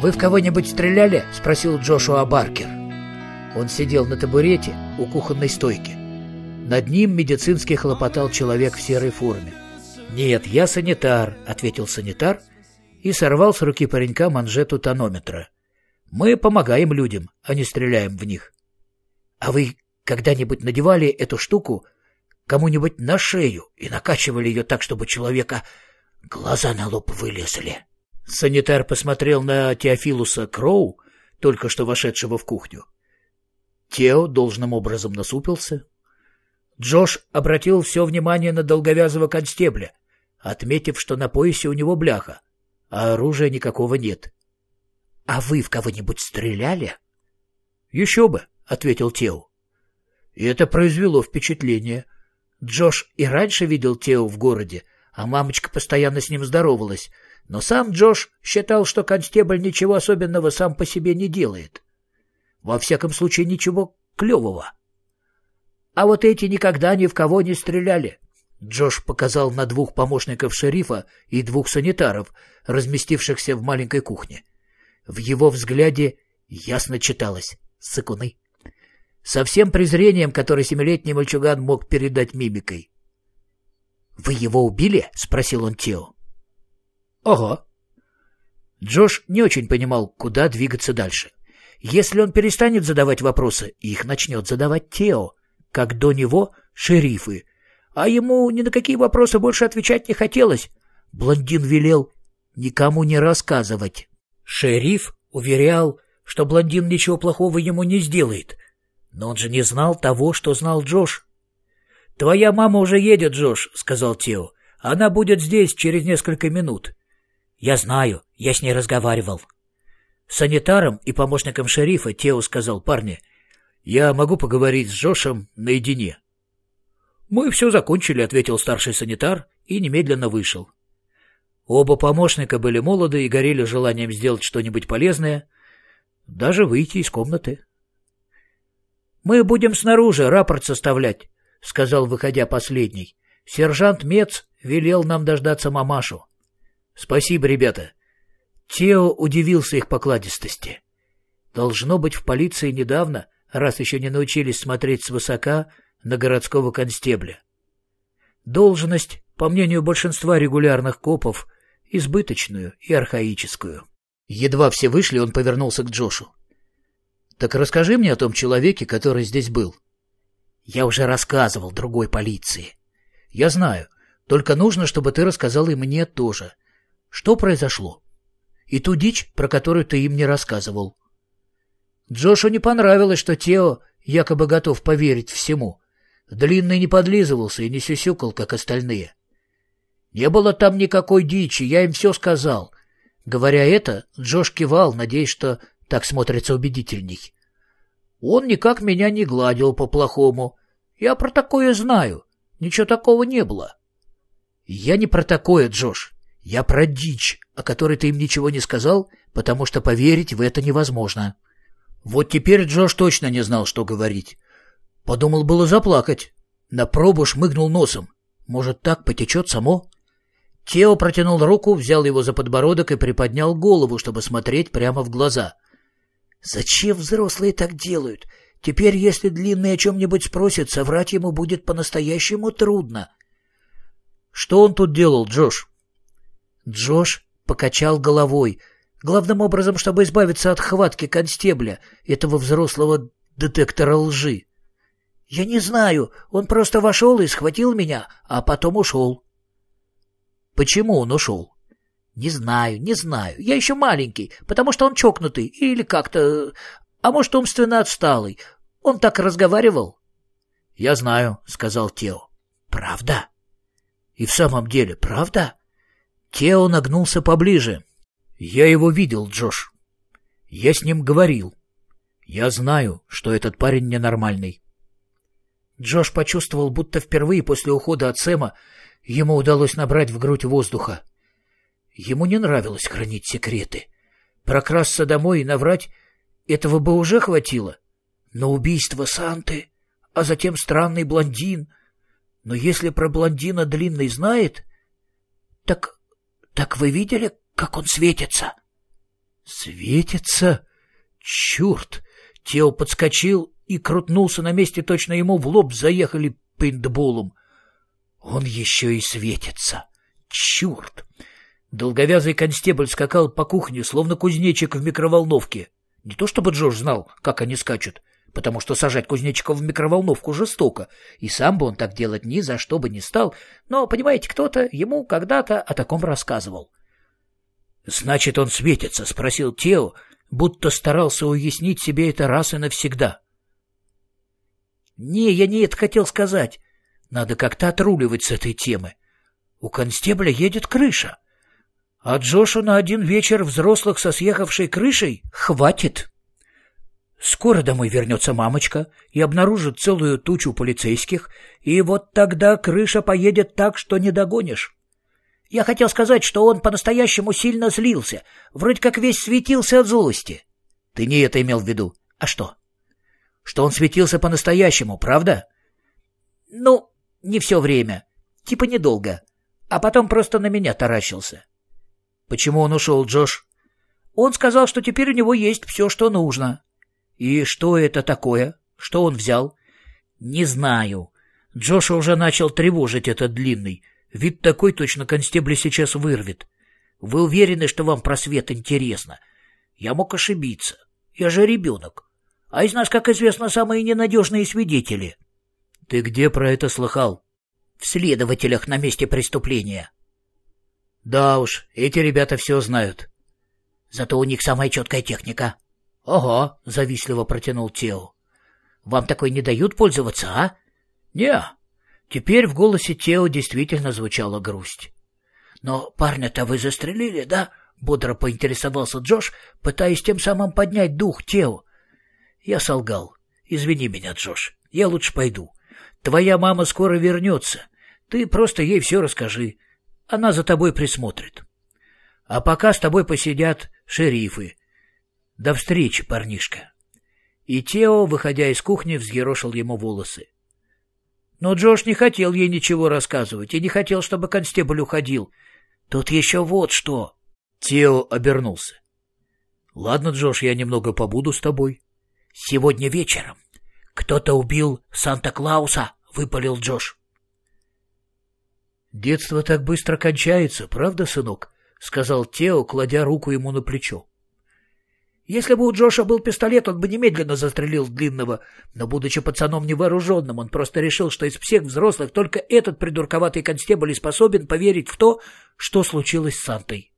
«Вы в кого-нибудь стреляли?» — спросил Джошуа Баркер. Он сидел на табурете у кухонной стойки. Над ним медицински хлопотал человек в серой форме. «Нет, я санитар», — ответил санитар и сорвал с руки паренька манжету тонометра. «Мы помогаем людям, а не стреляем в них». «А вы когда-нибудь надевали эту штуку кому-нибудь на шею и накачивали ее так, чтобы человека глаза на лоб вылезли?» Санитар посмотрел на Теофилуса Кроу, только что вошедшего в кухню. Тео должным образом насупился. Джош обратил все внимание на долговязого констебля, отметив, что на поясе у него бляха, а оружия никакого нет. — А вы в кого-нибудь стреляли? — Еще бы, — ответил Тео. И это произвело впечатление. Джош и раньше видел Тео в городе, а мамочка постоянно с ним здоровалась — но сам Джош считал, что констебль ничего особенного сам по себе не делает. Во всяком случае, ничего клевого. А вот эти никогда ни в кого не стреляли. Джош показал на двух помощников шерифа и двух санитаров, разместившихся в маленькой кухне. В его взгляде ясно читалось «сыкуны». Со всем презрением, которое семилетний мальчуган мог передать мимикой. «Вы его убили?» — спросил он Тео. Ага. Джош не очень понимал, куда двигаться дальше. Если он перестанет задавать вопросы, их начнет задавать Тео, как до него шерифы. А ему ни на какие вопросы больше отвечать не хотелось. Блондин велел никому не рассказывать. Шериф уверял, что блондин ничего плохого ему не сделает. Но он же не знал того, что знал Джош. «Твоя мама уже едет, Джош», — сказал Тео. «Она будет здесь через несколько минут». «Я знаю, я с ней разговаривал». Санитаром и помощником шерифа Тео сказал парни, «Я могу поговорить с Джошем наедине». «Мы все закончили», — ответил старший санитар и немедленно вышел. Оба помощника были молоды и горели желанием сделать что-нибудь полезное, даже выйти из комнаты. «Мы будем снаружи рапорт составлять», — сказал, выходя последний. «Сержант Мец велел нам дождаться мамашу». «Спасибо, ребята». Тео удивился их покладистости. Должно быть, в полиции недавно, раз еще не научились смотреть свысока на городского констебля. Должность, по мнению большинства регулярных копов, избыточную и архаическую. Едва все вышли, он повернулся к Джошу. «Так расскажи мне о том человеке, который здесь был». «Я уже рассказывал другой полиции». «Я знаю. Только нужно, чтобы ты рассказал и мне тоже. Что произошло? И ту дичь, про которую ты им не рассказывал. Джошу не понравилось, что Тео якобы готов поверить всему. Длинный не подлизывался и не сюсюкал, как остальные. Не было там никакой дичи, я им все сказал. Говоря это, Джош кивал, надеясь, что так смотрится убедительней. Он никак меня не гладил по-плохому. Я про такое знаю. Ничего такого не было. Я не про такое, Джош. Я про дичь, о которой ты им ничего не сказал, потому что поверить в это невозможно. Вот теперь Джош точно не знал, что говорить. Подумал было заплакать. На пробу шмыгнул носом. Может, так потечет само? Тео протянул руку, взял его за подбородок и приподнял голову, чтобы смотреть прямо в глаза. «Зачем взрослые так делают? Теперь, если Длинный о чем-нибудь спросит, соврать ему будет по-настоящему трудно». «Что он тут делал, Джош?» Джош покачал головой, главным образом, чтобы избавиться от хватки констебля, этого взрослого детектора лжи. «Я не знаю, он просто вошел и схватил меня, а потом ушел». «Почему он ушел?» «Не знаю, не знаю. Я еще маленький, потому что он чокнутый или как-то... А может, умственно отсталый. Он так разговаривал?» «Я знаю», — сказал Тео. «Правда?» «И в самом деле, правда?» Тео нагнулся поближе. «Я его видел, Джош. Я с ним говорил. Я знаю, что этот парень ненормальный». Джош почувствовал, будто впервые после ухода от Сэма ему удалось набрать в грудь воздуха. Ему не нравилось хранить секреты. Прокрасться домой и наврать этого бы уже хватило. Но убийство Санты, а затем странный блондин... Но если про блондина длинный знает... Так... так вы видели, как он светится? Светится? Черт! Тео подскочил и крутнулся на месте, точно ему в лоб заехали пейнтболом. Он еще и светится. Черт! Долговязый констебль скакал по кухне, словно кузнечик в микроволновке. Не то чтобы Джордж знал, как они скачут, потому что сажать кузнечиков в микроволновку жестоко, и сам бы он так делать ни за что бы не стал, но, понимаете, кто-то ему когда-то о таком рассказывал. — Значит, он светится? — спросил Тео, будто старался уяснить себе это раз и навсегда. — Не, я не это хотел сказать. Надо как-то отруливать с этой темы. У констебля едет крыша. А Джошу на один вечер взрослых со съехавшей крышей хватит. Скоро домой вернется мамочка и обнаружит целую тучу полицейских, и вот тогда крыша поедет так, что не догонишь. Я хотел сказать, что он по-настоящему сильно злился, вроде как весь светился от злости. Ты не это имел в виду. А что? Что он светился по-настоящему, правда? Ну, не все время. Типа недолго. А потом просто на меня таращился. Почему он ушел, Джош? Он сказал, что теперь у него есть все, что нужно. И что это такое? Что он взял? Не знаю. Джоша уже начал тревожить этот длинный. Вид такой точно констебля сейчас вырвет. Вы уверены, что вам про свет интересно? Я мог ошибиться. Я же ребенок. А из нас, как известно, самые ненадежные свидетели. Ты где про это слыхал? В следователях на месте преступления. Да уж, эти ребята все знают. Зато у них самая четкая техника. — Ага, — завистливо протянул Тео. — Вам такой не дают пользоваться, а? — Не. Теперь в голосе Тео действительно звучала грусть. — Но парня-то вы застрелили, да? — бодро поинтересовался Джош, пытаясь тем самым поднять дух Тео. — Я солгал. Извини меня, Джош. Я лучше пойду. Твоя мама скоро вернется. Ты просто ей все расскажи. — она за тобой присмотрит. А пока с тобой посидят шерифы. До встречи, парнишка. И Тео, выходя из кухни, взъерошил ему волосы. Но Джош не хотел ей ничего рассказывать и не хотел, чтобы констебль уходил. Тут еще вот что. Тео обернулся. — Ладно, Джош, я немного побуду с тобой. — Сегодня вечером кто-то убил Санта-Клауса, — выпалил Джош. «Детство так быстро кончается, правда, сынок?» — сказал Тео, кладя руку ему на плечо. Если бы у Джоша был пистолет, он бы немедленно застрелил длинного, но, будучи пацаном невооруженным, он просто решил, что из всех взрослых только этот придурковатый констебль способен поверить в то, что случилось с Сантой.